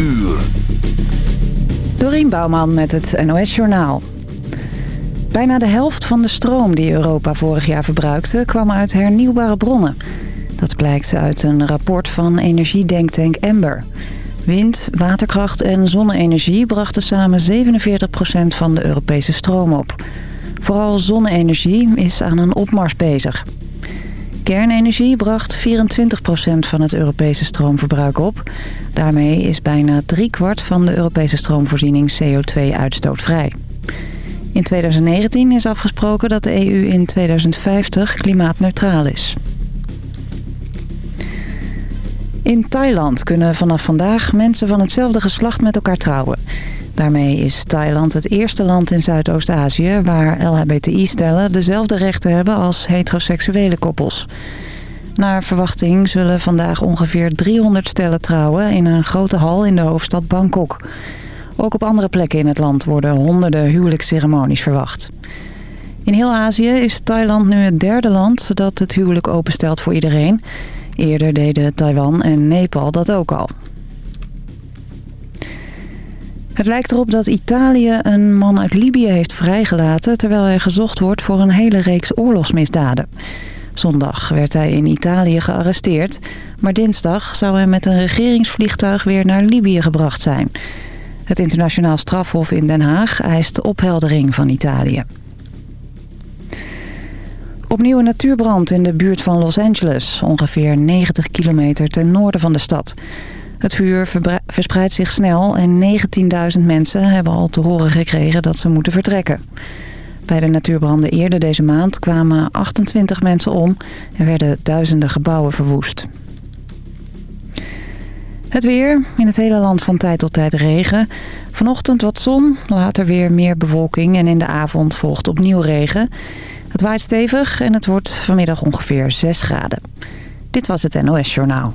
uur. Dorien Bouwman met het NOS Journaal. Bijna de helft van de stroom die Europa vorig jaar verbruikte... kwam uit hernieuwbare bronnen. Dat blijkt uit een rapport van energiedenktank Ember. Wind, waterkracht en zonne-energie brachten samen 47% van de Europese stroom op. Vooral zonne-energie is aan een opmars bezig. Kernenergie bracht 24% van het Europese stroomverbruik op. Daarmee is bijna driekwart van de Europese stroomvoorziening CO2-uitstootvrij. In 2019 is afgesproken dat de EU in 2050 klimaatneutraal is. In Thailand kunnen vanaf vandaag mensen van hetzelfde geslacht met elkaar trouwen. Daarmee is Thailand het eerste land in Zuidoost-Azië... waar LHBTI-stellen dezelfde rechten hebben als heteroseksuele koppels. Naar verwachting zullen vandaag ongeveer 300 stellen trouwen... in een grote hal in de hoofdstad Bangkok. Ook op andere plekken in het land worden honderden huwelijksceremonies verwacht. In heel Azië is Thailand nu het derde land dat het huwelijk openstelt voor iedereen. Eerder deden Taiwan en Nepal dat ook al. Het lijkt erop dat Italië een man uit Libië heeft vrijgelaten... terwijl hij gezocht wordt voor een hele reeks oorlogsmisdaden. Zondag werd hij in Italië gearresteerd... maar dinsdag zou hij met een regeringsvliegtuig weer naar Libië gebracht zijn. Het internationaal strafhof in Den Haag eist opheldering van Italië. Opnieuw een natuurbrand in de buurt van Los Angeles, ongeveer 90 kilometer ten noorden van de stad... Het vuur verspreidt zich snel en 19.000 mensen hebben al te horen gekregen dat ze moeten vertrekken. Bij de natuurbranden eerder deze maand kwamen 28 mensen om en werden duizenden gebouwen verwoest. Het weer. In het hele land van tijd tot tijd regen. Vanochtend wat zon, later weer meer bewolking en in de avond volgt opnieuw regen. Het waait stevig en het wordt vanmiddag ongeveer 6 graden. Dit was het NOS Journaal.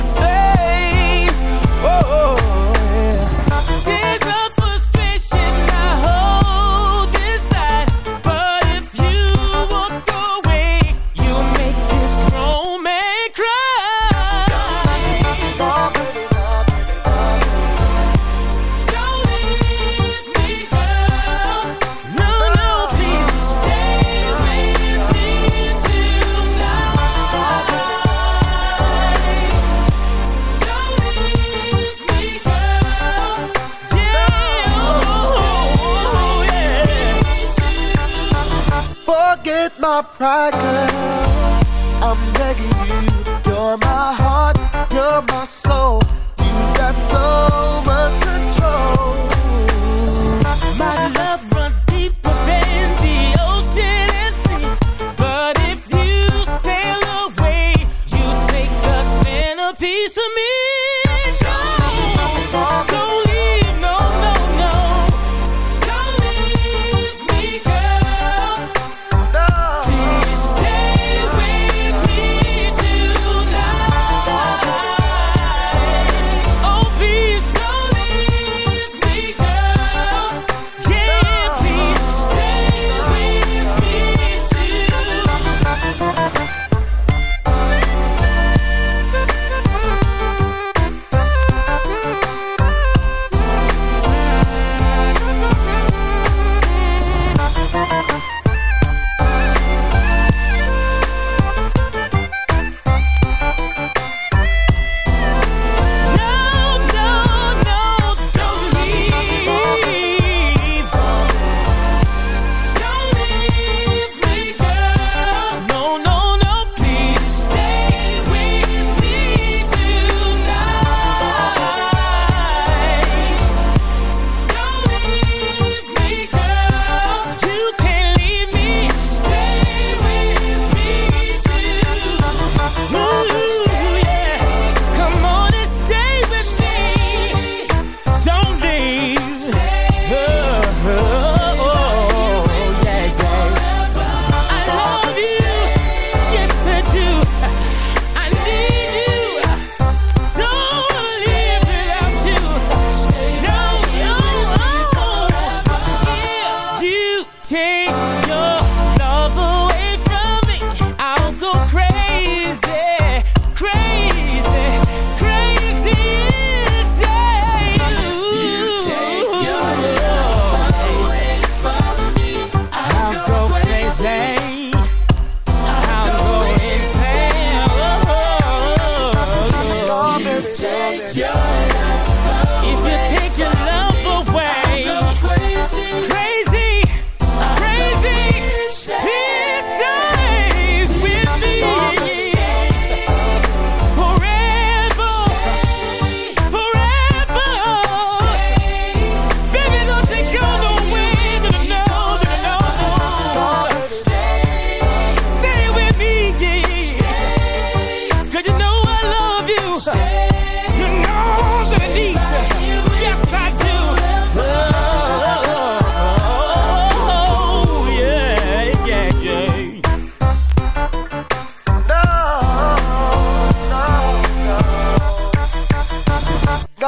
stay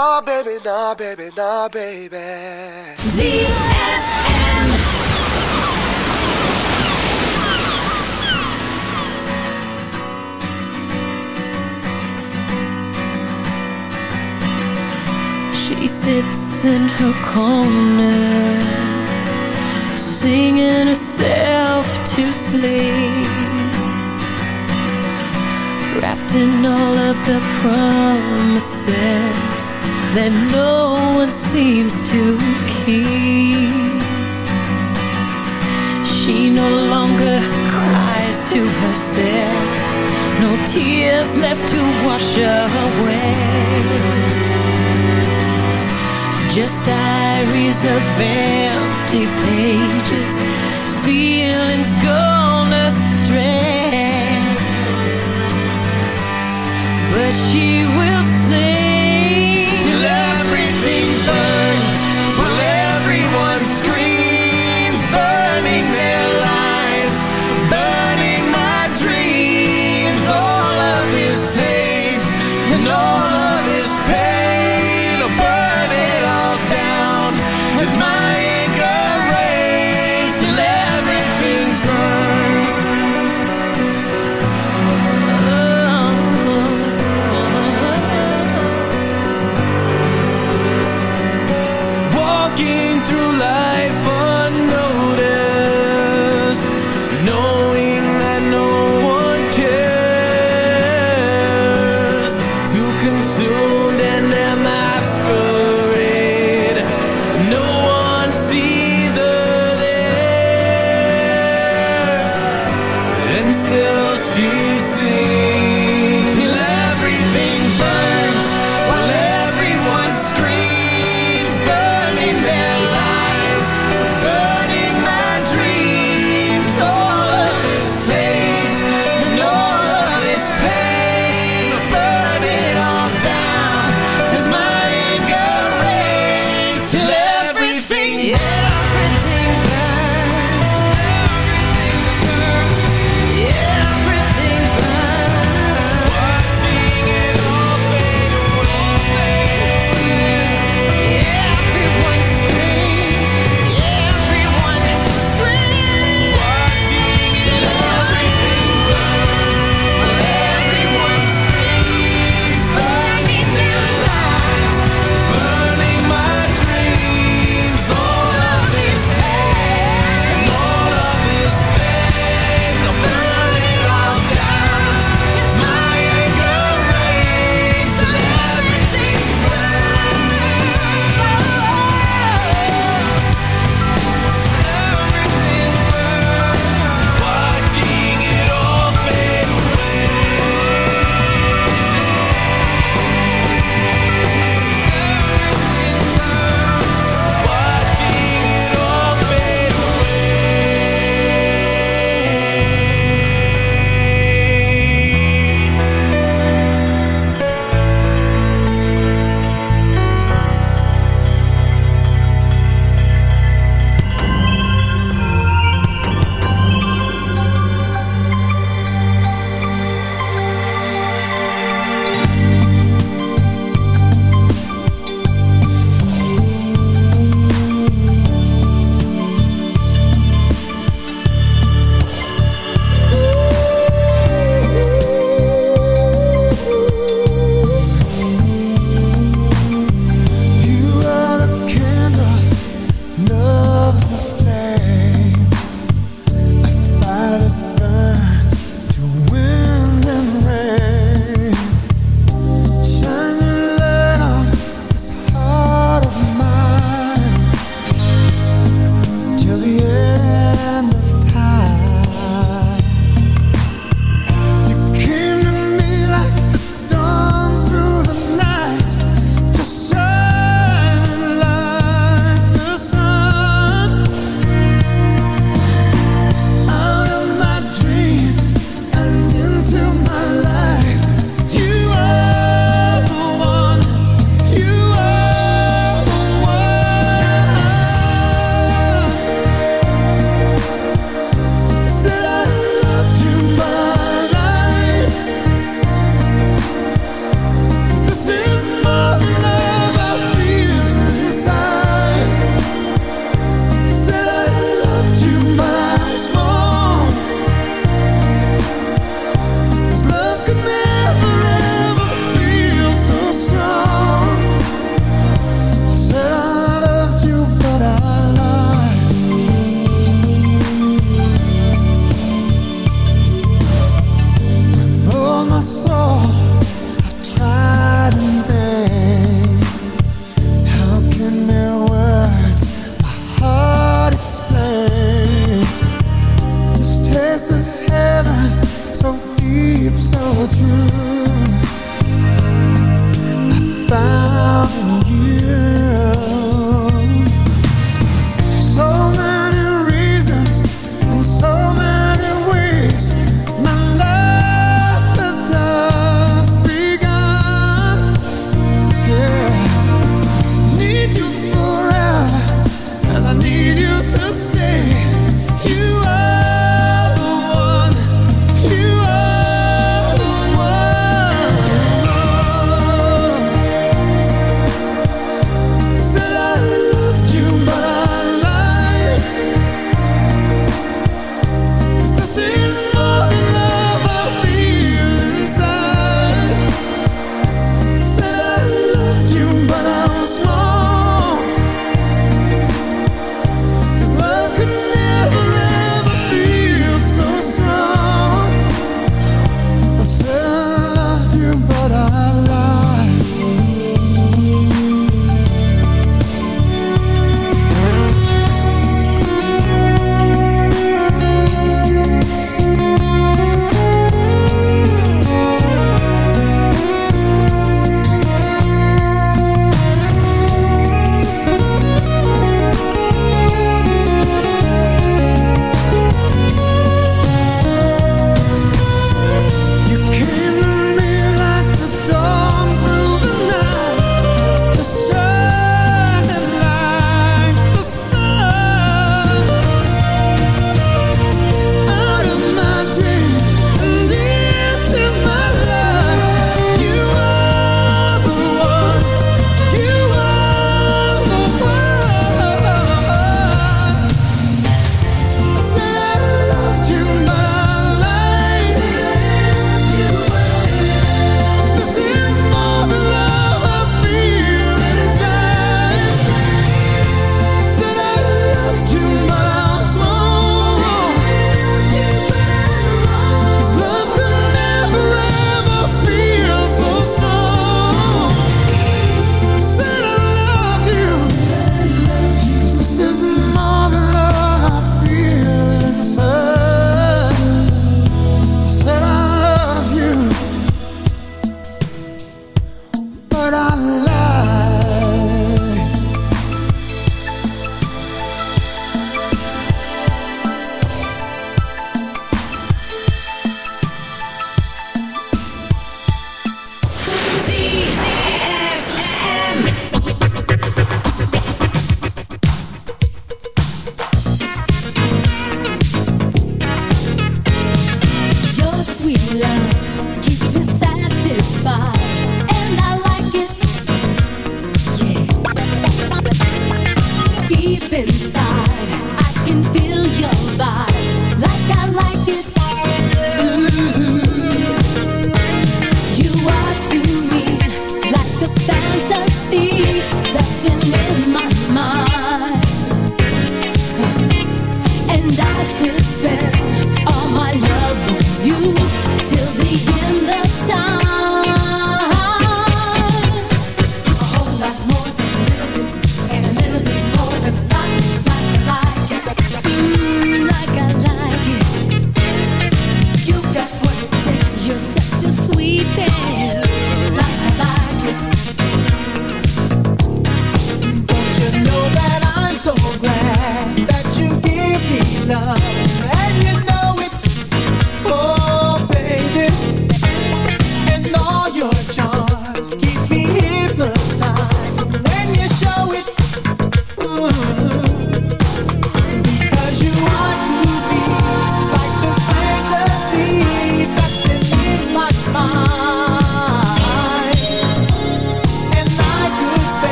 Nah, baby, nah, baby, nah, baby. She sits in her corner, singing herself to sleep. Wrapped in all of the promises that no one seems to keep. She no longer cries to herself, no tears left to wash away. Just diaries of empty pages, feelings gone astray. But she will sing.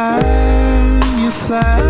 time you fly.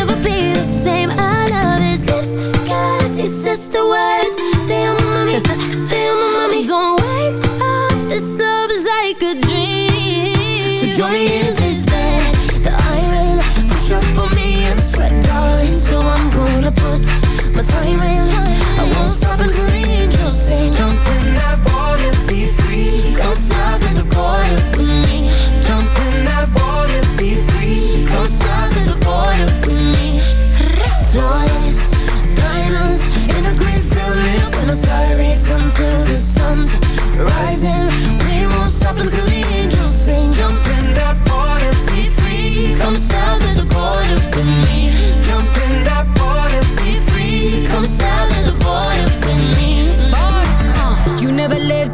he says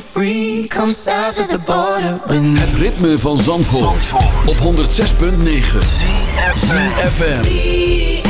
Free. Come south of the border with me. Het ritme van Zandvoort, op 106.9 ZFM.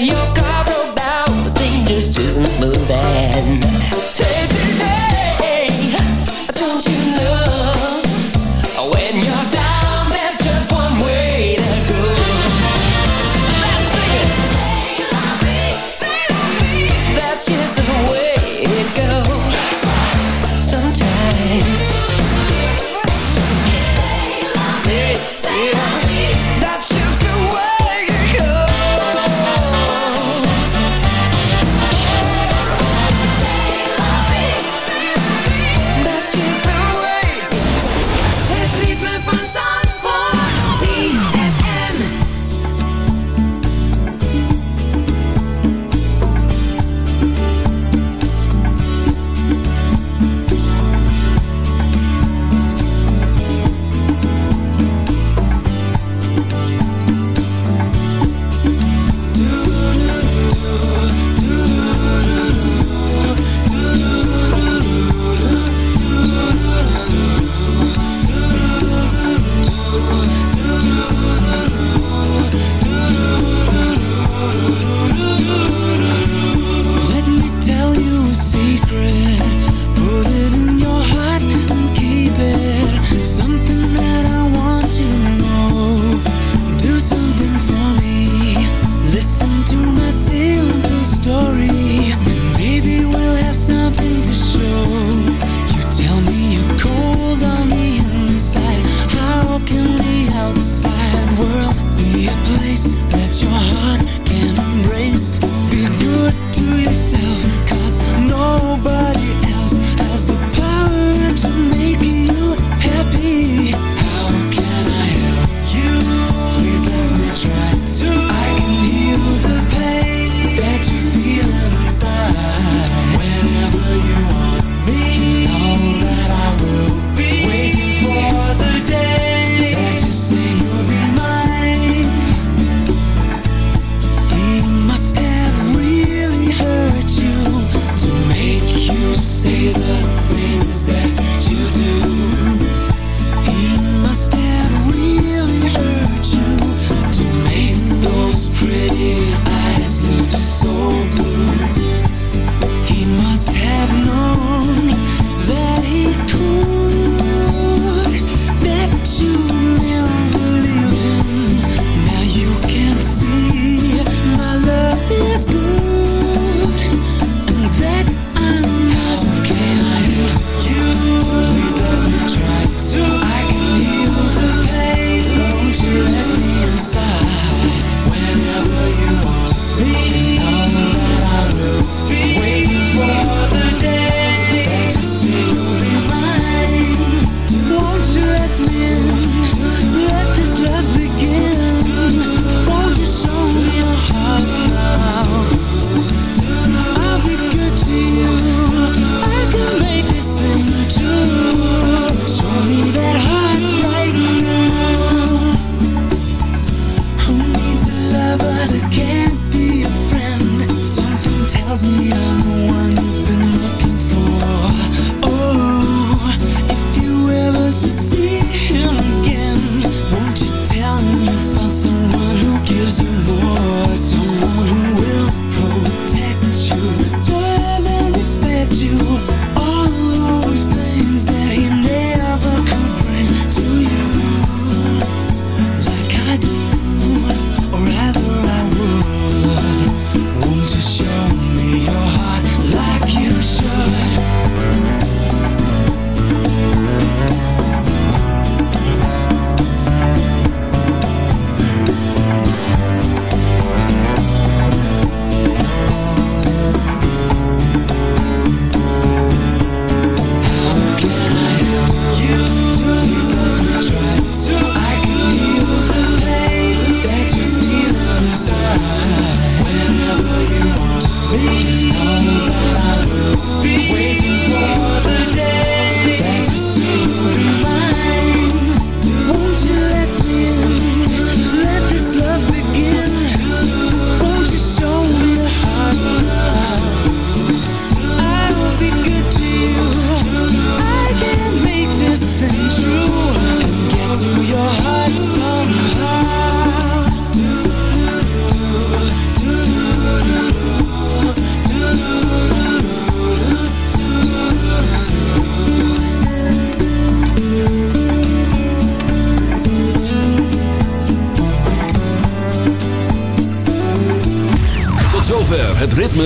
your car broke down, the thing just isn't moving. Take